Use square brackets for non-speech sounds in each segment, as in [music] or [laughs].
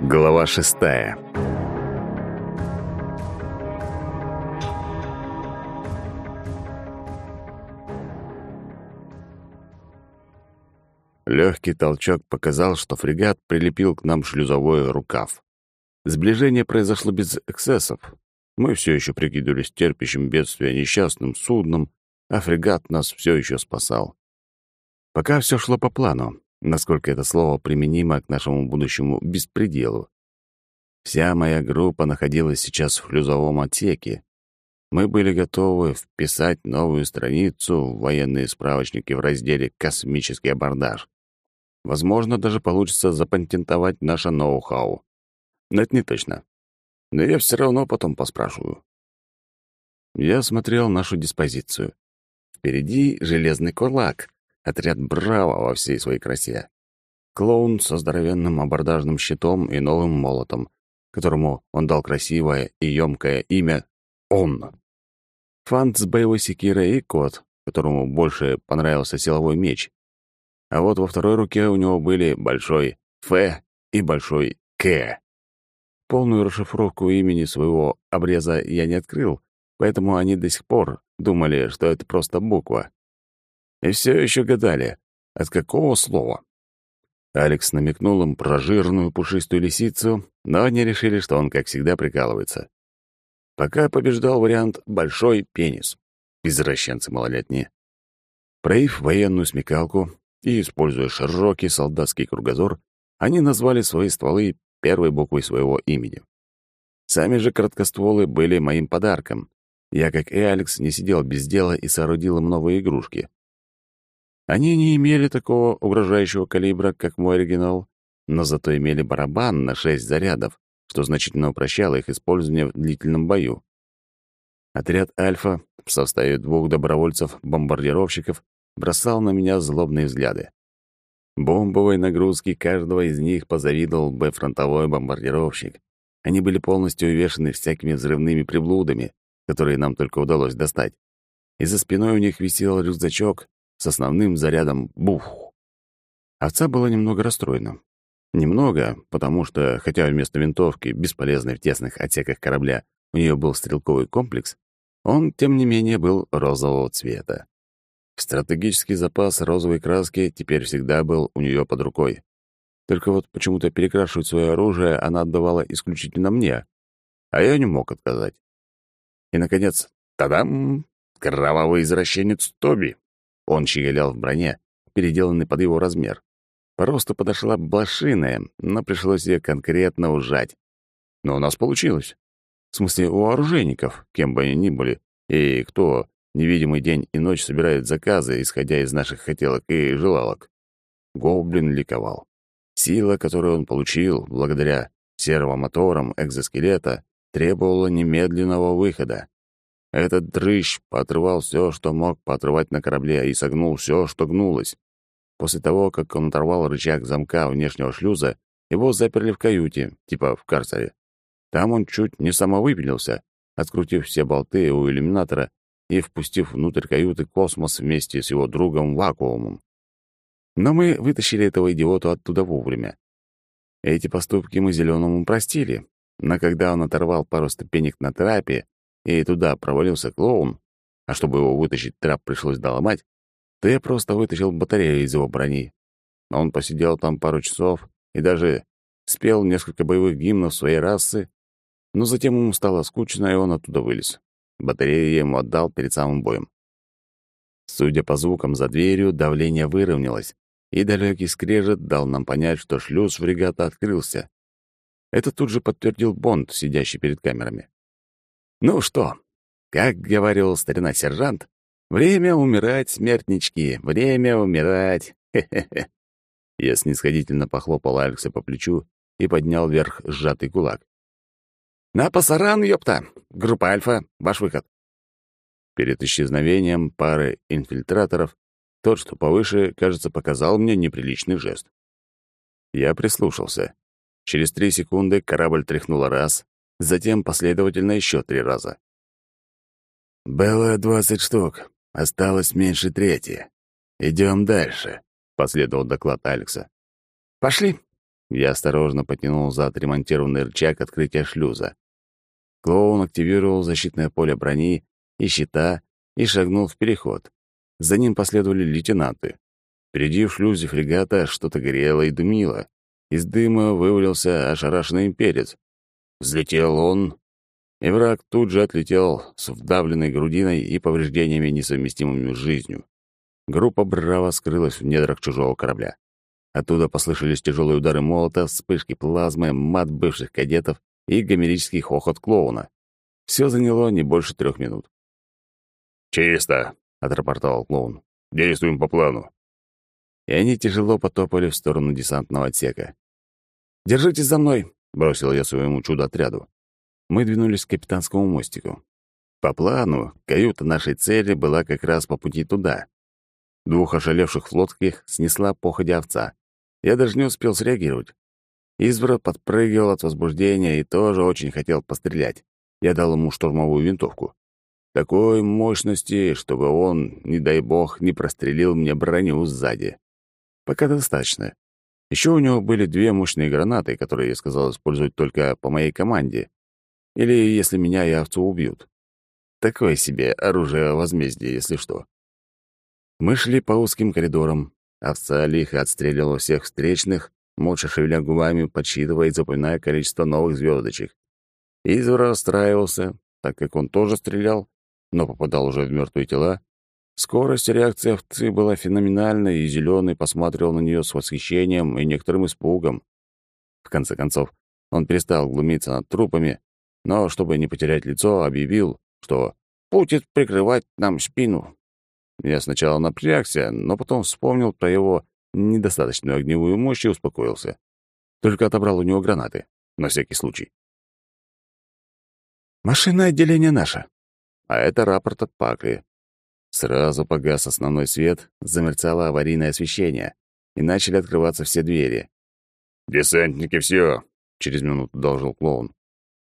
Глава шестая. Легкий толчок показал, что фрегат прилепил к нам шлюзовой рукав. Сближение произошло без эксцессов. Мы все еще прикидывались терпящим бедствия несчастным судном, а фрегат нас все еще спасал. Пока все шло по плану, насколько это слово применимо к нашему будущему беспределу. Вся моя группа находилась сейчас в шлюзовом отсеке. Мы были готовы вписать новую страницу в военные справочники в разделе «Космический абордаж». Возможно, даже получится запатентовать наше ноу-хау. Но это не точно. Но я все равно потом поспрашиваю. Я смотрел нашу диспозицию. Впереди железный кулак, отряд «Браво» во всей своей красе. Клоун со здоровенным абордажным щитом и новым молотом, которому он дал красивое и ёмкое имя «Он». Фант с боевой секирой и кот, которому больше понравился силовой меч, а вот во второй руке у него были большой «Ф» и большой «К». Полную расшифровку имени своего обреза я не открыл, поэтому они до сих пор думали, что это просто буква. И все еще гадали, от какого слова. Алекс намекнул им про жирную пушистую лисицу, но они решили, что он, как всегда, прикалывается. Пока побеждал вариант «большой пенис». Извращенцы малолетние. Проявив военную смекалку, и, используя широкий солдатский кругозор, они назвали свои стволы первой буквой своего имени. Сами же короткостволы были моим подарком. Я, как и Алекс, не сидел без дела и соорудил им новые игрушки. Они не имели такого угрожающего калибра, как мой оригинал, но зато имели барабан на шесть зарядов, что значительно упрощало их использование в длительном бою. Отряд «Альфа» в составе двух добровольцев-бомбардировщиков бросал на меня злобные взгляды. Бомбовой нагрузки каждого из них позавидовал бы фронтовой бомбардировщик. Они были полностью увешаны всякими взрывными приблудами, которые нам только удалось достать. И за спиной у них висел рюкзачок с основным зарядом «бух». Овца была немного расстроена. Немного, потому что, хотя вместо винтовки, бесполезной в тесных отсеках корабля, у нее был стрелковый комплекс, он, тем не менее, был розового цвета. Стратегический запас розовой краски теперь всегда был у нее под рукой. Только вот почему-то перекрашивать свое оружие она отдавала исключительно мне, а я не мог отказать. И, наконец, тадам! Кровавый извращенец Тоби. Он щеголял в броне, переделанный под его размер. По росту подошла блошиная, но пришлось ее конкретно ужать. Но у нас получилось. В смысле, у оружейников, кем бы они ни были, и кто Невидимый день и ночь собирают заказы, исходя из наших хотелок и желалок. Гоблин ликовал. Сила, которую он получил благодаря сервомоторам экзоскелета, требовала немедленного выхода. Этот дрыщ поотрывал все, что мог поотрывать на корабле, и согнул все, что гнулось. После того, как он оторвал рычаг замка внешнего шлюза, его заперли в каюте, типа в карцере. Там он чуть не самовыпилился, открутив все болты у иллюминатора и впустив внутрь каюты космос вместе с его другом Вакуумом. Но мы вытащили этого идиота оттуда вовремя. Эти поступки мы Зеленому простили, но когда он оторвал пару ступенек на трапе, и туда провалился клоун, а чтобы его вытащить, трап пришлось доломать, то я просто вытащил батарею из его брони. Он посидел там пару часов и даже спел несколько боевых гимнов своей расы, но затем ему стало скучно, и он оттуда вылез. Батарею я ему отдал перед самым боем. Судя по звукам за дверью, давление выровнялось, и далекий скрежет дал нам понять, что шлюз фрегата открылся. Это тут же подтвердил Бонд, сидящий перед камерами. «Ну что, как говорил старина сержант, время умирать, смертнички, время умирать, хе-хе-хе». [laughs] Я снисходительно похлопал Алекса по плечу и поднял вверх сжатый кулак. «На пасаран, ёпта! Группа Альфа, ваш выход!» Перед исчезновением пары инфильтраторов тот, что повыше, кажется, показал мне неприличный жест. Я прислушался. Через три секунды корабль тряхнуло раз, затем последовательно еще три раза. «Было двадцать штук, осталось меньше трети. Идем дальше», — последовал доклад Алекса. «Пошли!» Я осторожно потянул за отремонтированный рычаг открытия шлюза. Клоун активировал защитное поле брони и щита и шагнул в переход. За ним последовали лейтенанты. Впереди в шлюзе фрегата что-то горело и дымило. Из дыма вывалился ошарашенный имперец. Взлетел он, и враг тут же отлетел с вдавленной грудиной и повреждениями, несовместимыми с жизнью. Группа «Браво» скрылась в недрах чужого корабля. Оттуда послышались тяжелые удары молота, вспышки плазмы, мат бывших кадетов и гомерический хохот клоуна. Все заняло не больше трех минут. «Чисто», — отрапортовал клоун. «Действуем по плану». И они тяжело потопали в сторону десантного отсека. «Держитесь за мной», — бросил я своему чудо-отряду. Мы двинулись к капитанскому мостику. По плану, каюта нашей цели была как раз по пути туда. Двух ошалевших флотских снесла походя овца. Я даже не успел среагировать. Изброд подпрыгивал от возбуждения и тоже очень хотел пострелять. Я дал ему штурмовую винтовку. Такой мощности, чтобы он, не дай бог, не прострелил мне броню сзади. Пока достаточно. Еще у него были две мощные гранаты, которые я сказал использовать только по моей команде. Или если меня и овцу убьют. Такое себе оружие возмездия, если что. Мы шли по узким коридорам, Овца лихо отстреливала всех встречных, молча шевеля губами, подсчитывая и запоминая количество новых звездочек. Извор расстраивался, так как он тоже стрелял, но попадал уже в мертвые тела. Скорость реакции овцы была феноменальной, и зеленый посмотрел на нее с восхищением и некоторым испугом. В конце концов, он перестал глумиться над трупами, но, чтобы не потерять лицо, объявил, что «будет прикрывать нам спину, я сначала напрягся, но потом вспомнил про его недостаточную огневую мощь и успокоился. Только отобрал у него гранаты, на всякий случай. «Машинное отделение наше». А это рапорт от Пакли. Сразу погас основной свет, замерцало аварийное освещение, и начали открываться все двери. «Десантники, все!» — через минуту должил клоун.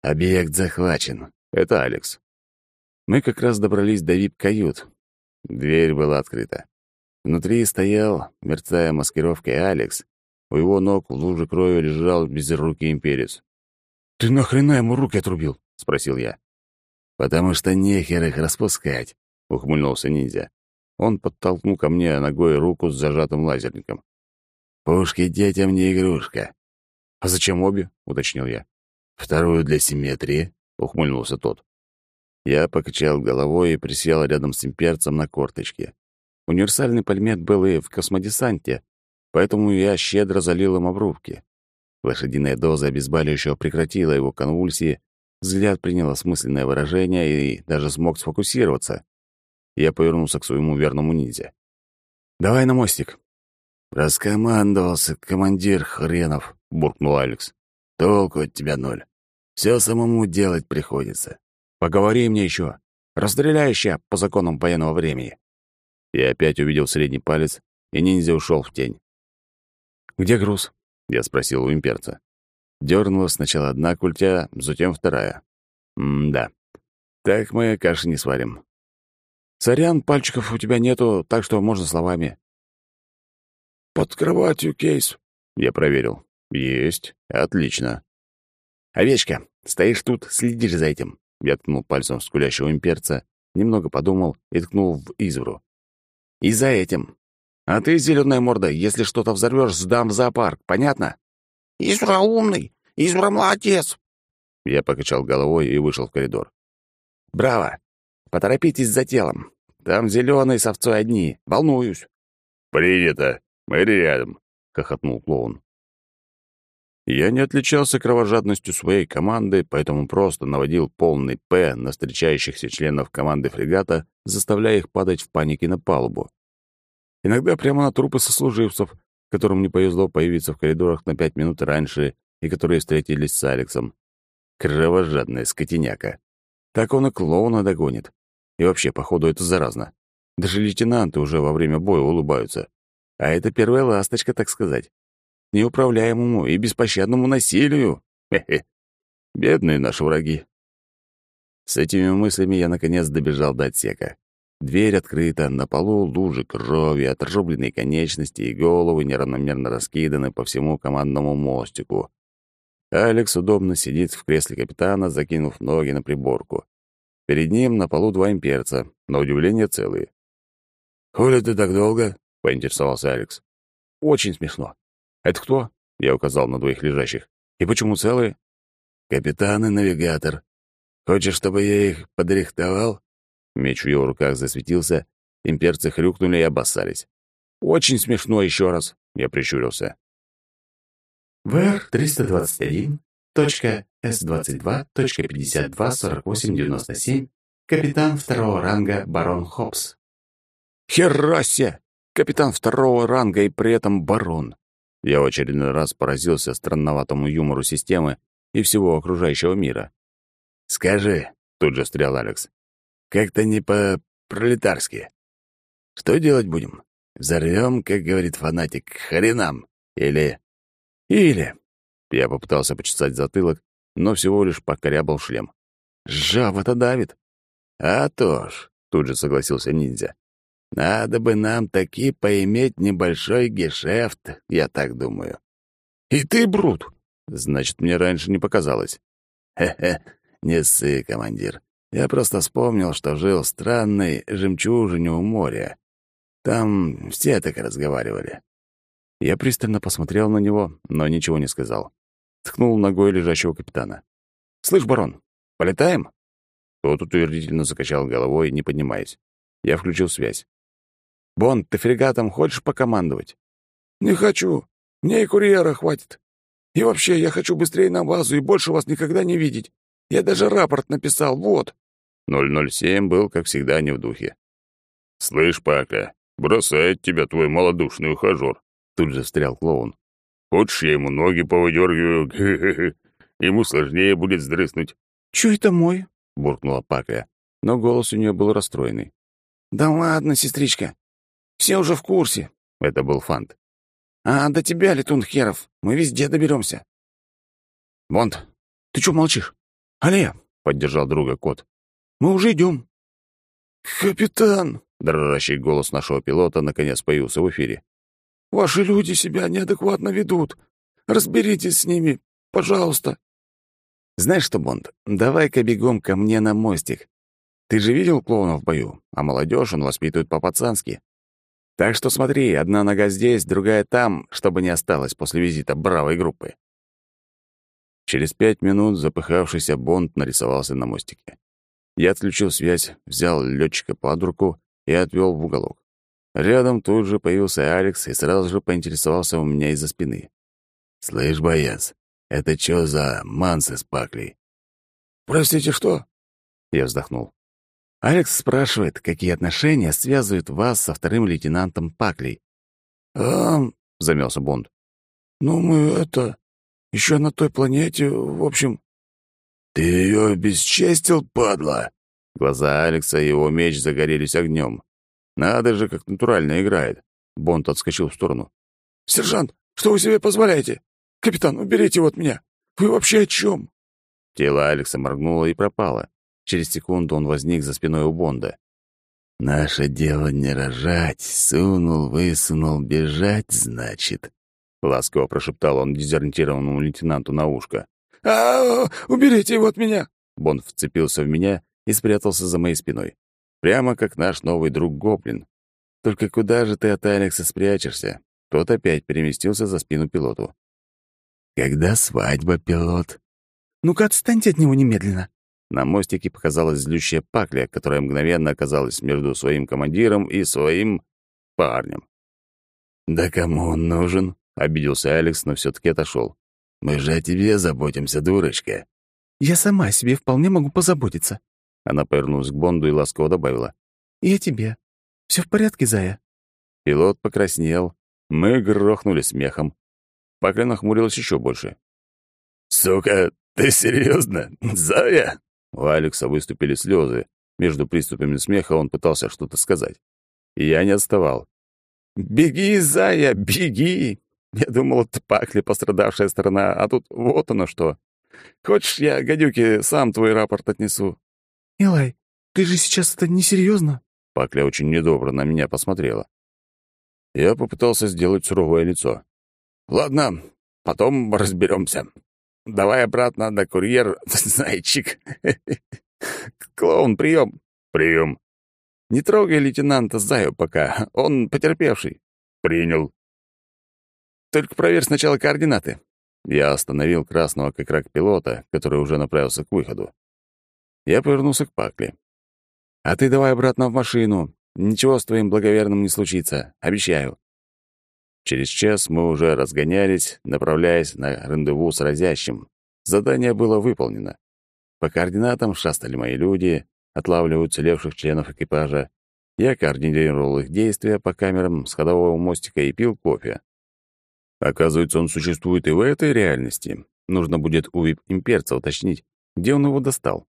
«Объект захвачен. Это Алекс. Мы как раз добрались до вип-кают, Дверь была открыта. Внутри стоял, мерцая маскировкой, Алекс. У его ног в луже крови лежал безрукий имперец. «Ты нахрена ему руки отрубил?» — спросил я. «Потому что нехер их распускать», — ухмыльнулся ниндзя. Он подтолкнул ко мне ногой руку с зажатым лазерником. «Пушки детям не игрушка». «А зачем обе?» — уточнил я. «Вторую для симметрии», — ухмыльнулся тот. Я покачал головой и присел рядом с имперцем на корточке. Универсальный пальмет был и в космодесанте, поэтому я щедро залил им обрубки. Лошадиная доза обезболивающего прекратила его конвульсии, взгляд принял осмысленное выражение и даже смог сфокусироваться. Я повернулся к своему верному ниндзя. «Давай на мостик». «Раскомандовался командир хренов», — буркнул Алекс. «Толку от тебя ноль. Все самому делать приходится. Поговори мне еще. Расстреляющая по законам военного времени. Я опять увидел средний палец, и ниндзя ушел в тень. «Где груз?» — я спросил у имперца. Дёрнула сначала одна культя, затем вторая. М-да. Так мы каши не сварим. «Сорян, пальчиков у тебя нету, так что можно словами». «Под кроватью кейс», — я проверил. «Есть. Отлично». «Овечка, стоишь тут, следишь за этим. Я ткнул пальцем в скулящего имперца, немного подумал и ткнул в Извру. «И за этим. А ты, зеленая морда, если что-то взорвешь, сдам в зоопарк, понятно?» «Извра умный! Извра молодец!» Я покачал головой и вышел в коридор. «Браво! Поторопитесь за телом. Там зеленый с овцой одни. Волнуюсь». «Принято. Мы рядом», — хохотнул клоун. Я не отличался кровожадностью своей команды, поэтому просто наводил полный «П» на встречающихся членов команды фрегата, заставляя их падать в панике на палубу. Иногда прямо на трупы сослуживцев, которым не повезло появиться в коридорах на пять минут раньше и которые встретились с Алексом. Кровожадная скотиняка. Так он и клоуна догонит. И вообще, походу, это заразно. Даже лейтенанты уже во время боя улыбаются. А это первая ласточка, так сказать неуправляемому и беспощадному насилию. Хе-хе. Бедные наши враги. С этими мыслями я наконец добежал до отсека. Дверь открыта, на полу лужи крови, отрубленные конечности и головы неравномерно раскиданы по всему командному мостику. Алекс удобно сидит в кресле капитана, закинув ноги на приборку. Перед ним на полу два имперца, на удивление целые. «Хули ты так долго?» — поинтересовался Алекс. «Очень смешно. Это кто?» — я указал на двоих лежащих. «И почему целые?» «Капитан и навигатор. Хочешь, чтобы я их подрихтовал?» Меч в его руках засветился, имперцы хрюкнули и обоссались. «Очень смешно еще раз!» — я прищурился. ВР-321.С22.52.4897 Капитан второго ранга барон Хопс. Херася! Капитан второго ранга и при этом барон. Я в очередной раз поразился странноватому юмору системы и всего окружающего мира. «Скажи», — тут же встрял Алекс, как-то не по-пролетарски. Что делать будем? Взорвем, как говорит фанатик, хренам? Или... Или... Я попытался почесать затылок, но всего лишь покорябал шлем. Жаба-то давит. А то ж, тут же согласился ниндзя. Надо бы нам таки поиметь небольшой гешефт, я так думаю. И ты, Брут? Значит, мне раньше не показалось. Хе-хе, не ссы, командир. Я просто вспомнил, что жил в странной жемчужине у моря. Там все так разговаривали. Я пристально посмотрел на него, но ничего не сказал. Ткнул ногой лежащего капитана. «Слышь, барон, полетаем?» Тот утвердительно закачал головой, не поднимаясь. Я включил связь. «Бонд, ты фрегатом хочешь покомандовать?» «Не хочу. Мне и курьера хватит. И вообще, я хочу быстрее на базу и больше вас никогда не видеть. Я даже рапорт написал, вот». 007 был, как всегда, не в духе. «Слышь, Пака, бросает тебя твой малодушный ухажер», — тут же встрял клоун. «Хочешь, я ему ноги повыдергиваю? [laughs] Ему сложнее будет сдрыснуть». «Чё это мой?» — буркнула Пака, но голос у нее был расстроенный. «Да ладно, сестричка. Все уже в курсе». Это был Фант. «А до тебя, летун херов, мы везде доберемся. «Бонд, ты чё молчишь?» «Алле!» — поддержал друга кот. Мы уже идем. «Капитан!» — дрожащий голос нашего пилота наконец появился в эфире. «Ваши люди себя неадекватно ведут. Разберитесь с ними, пожалуйста». «Знаешь что, Бонд, давай-ка бегом ко мне на мостик. Ты же видел клоуна в бою, а молодежь он воспитывает по-пацански. Так что смотри, одна нога здесь, другая там, чтобы не осталось после визита бравой группы». Через пять минут запыхавшийся Бонд нарисовался на мостике. Я отключил связь, взял летчика под руку и отвел в уголок. Рядом тут же появился Алекс и сразу же поинтересовался у меня из-за спины. «Слышь, боец, это что за мансы с паклей?» «Простите, что?» Я вздохнул. Алекс спрашивает, какие отношения связывают вас со вторым лейтенантом Паклей. «А...» — замялся Бонд. «Ну, мы это... еще на той планете, в общем...» «Ты ее обесчестил, падла?» Глаза Алекса и его меч загорелись огнем. Надо же, как натурально играет. Бонд отскочил в сторону. «Сержант, что вы себе позволяете? Капитан, уберите его от меня! Вы вообще о чем?» Тело Алекса моргнуло и пропало. Через секунду он возник за спиной у Бонда. «Наше дело не рожать. Сунул, высунул, бежать, значит», — ласково прошептал он дезориентированному лейтенанту на ушко а, Уберите его от меня!» Бонд вцепился в меня и спрятался за моей спиной. Прямо как наш новый друг Гоблин. Только куда же ты от Алекса спрячешься? Тот опять переместился за спину пилоту. «Когда свадьба, пилот?» «Ну-ка, отстаньте от него немедленно!» На мостике показалась злющая пакля, которая мгновенно оказалась между своим командиром и своим парнем. «Да кому он нужен?» — обиделся Алекс, но все таки отошел. Мы же о тебе заботимся, дурочка». «Я сама о себе вполне могу позаботиться». Она повернулась к Бонду и ласково добавила. «И о тебе. Все в порядке, Зая?» Пилот покраснел. Мы грохнули смехом. Пакля нахмурилась еще больше. «Сука, ты серьезно, Зая?» У Алекса выступили слезы. Между приступами смеха он пытался что-то сказать. И я не отставал. «Беги, Зая, беги! Я думал, это пахли пострадавшая сторона, а тут вот оно что. Хочешь, я, гадюки, сам твой рапорт отнесу?» «Илай, ты же сейчас это несерьезно? Пакля очень недобро на меня посмотрела. Я попытался сделать суровое лицо. «Ладно, потом разберемся. Давай обратно на курьер, [laughs] зайчик. Клоун, прием. Прием. Не трогай лейтенанта Заю пока, он потерпевший. Принял. Только проверь сначала координаты. Я остановил красного как рак пилота, который уже направился к выходу. Я повернулся к Пакле. «А ты давай обратно в машину. Ничего с твоим благоверным не случится. Обещаю». Через час мы уже разгонялись, направляясь на рандеву с разящим. Задание было выполнено. По координатам шастали мои люди, отлавливая уцелевших членов экипажа. Я координировал их действия по камерам с ходового мостика и пил кофе. Оказывается, он существует и в этой реальности. Нужно будет у вип-имперца уточнить, где он его достал.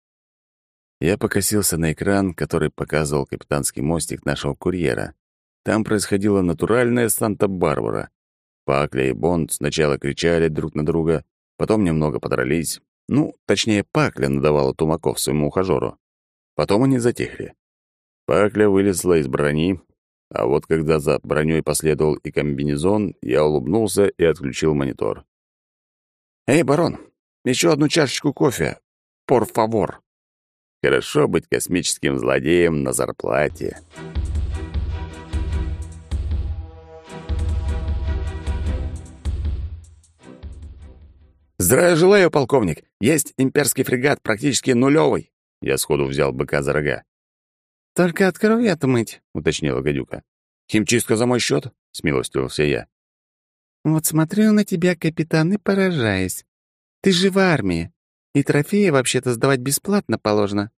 Я покосился на экран, который показывал капитанский мостик нашего курьера. Там происходила натуральная Санта-Барбара. Пакля и Бонд сначала кричали друг на друга, потом немного подрались. Ну, точнее, Пакля надавала тумаков своему ухажеру. Потом они затихли. Пакля вылезла из брони, а вот когда за броней последовал и комбинезон, я улыбнулся и отключил монитор. «Эй, барон, еще одну чашечку кофе. Пор фавор». Хорошо быть космическим злодеем на зарплате. «Здравия желаю, полковник. Есть имперский фрегат, практически нулевый». Я сходу взял быка за рога. «Только от крови отмыть», — уточнила гадюка. «Химчистка за мой счет?» — смилостивился я. «Вот смотрю на тебя, капитан, и поражаюсь. Ты же в армии, и трофеи вообще-то сдавать бесплатно положено».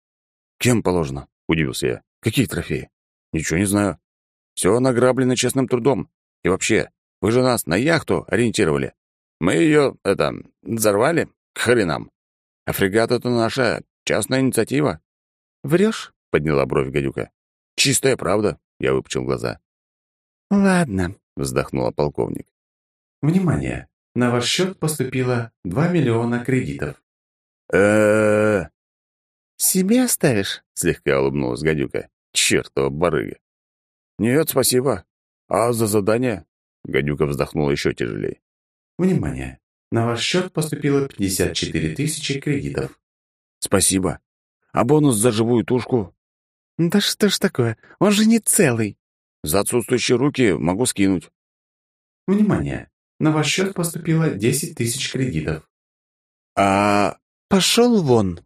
«Кем положено?» — удивился я. «Какие трофеи? Ничего не знаю. Все награблено честным трудом. И вообще, вы же нас на яхту ориентировали. Мы ее, это, взорвали? К хренам. А фрегат — это наша частная инициатива». Врешь? — подняла бровь гадюка. «Чистая правда», — я выпучил глаза. «Ладно», — вздохнула полковник. «Внимание! На ваш счет поступило 2 миллиона кредитов». э «Себе оставишь?» — слегка улыбнулась гадюка. «Чёртова барыга!» «Нет, спасибо. А за задание?» Гадюка вздохнула еще тяжелее. «Внимание! На ваш счет поступило 54 тысячи кредитов». «Спасибо. А бонус за живую тушку?» «Да что ж такое? Он же не целый». «За отсутствующие руки могу скинуть». «Внимание! На ваш счет поступило 10 тысяч кредитов». «А...» «Пошел вон!»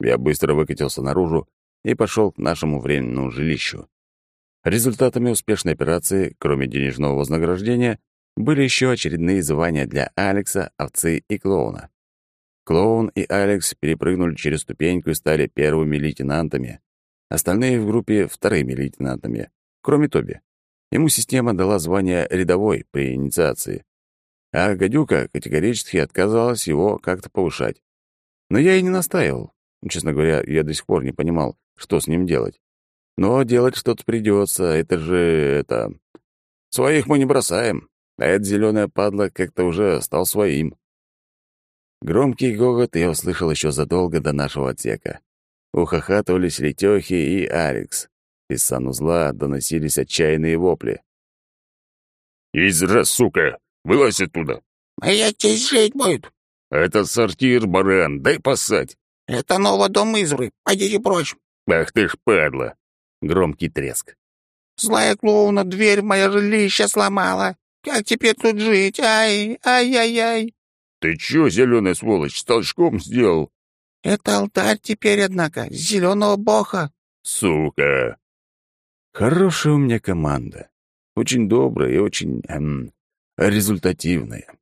Я быстро выкатился наружу и пошел к нашему временному жилищу. Результатами успешной операции, кроме денежного вознаграждения, были еще очередные звания для Алекса, овцы и клоуна. Клоун и Алекс перепрыгнули через ступеньку и стали первыми лейтенантами. Остальные в группе — вторыми лейтенантами, кроме Тоби. Ему система дала звание рядовой при инициации. А гадюка категорически отказалась его как-то повышать. Но я и не настаивал. Честно говоря, я до сих пор не понимал, что с ним делать. Но делать что-то придется, это же... это... Своих мы не бросаем, а эта зеленая падла как-то уже стал своим. Громкий гогот я услышал еще задолго до нашего отсека. Ухахатывались Летёхи и Алекс. Из санузла доносились отчаянные вопли. «Изра, сука! Вылазь оттуда!» «А я здесь жить будет!» «Это сортир, баран, дай поссать!» «Это новый дом Изры, пойдите прочь!» «Ах ты ж падла!» Громкий треск. «Злая клоуна дверь в мое жилище сломала! Как теперь тут жить? Ай, ай-яй-яй!» «Ты чё, зеленая сволочь, с толчком сделал?» «Это алтарь теперь, однако, зеленого бога!» «Сука!» Хорошая у меня команда. Очень добрая и очень эм, результативная.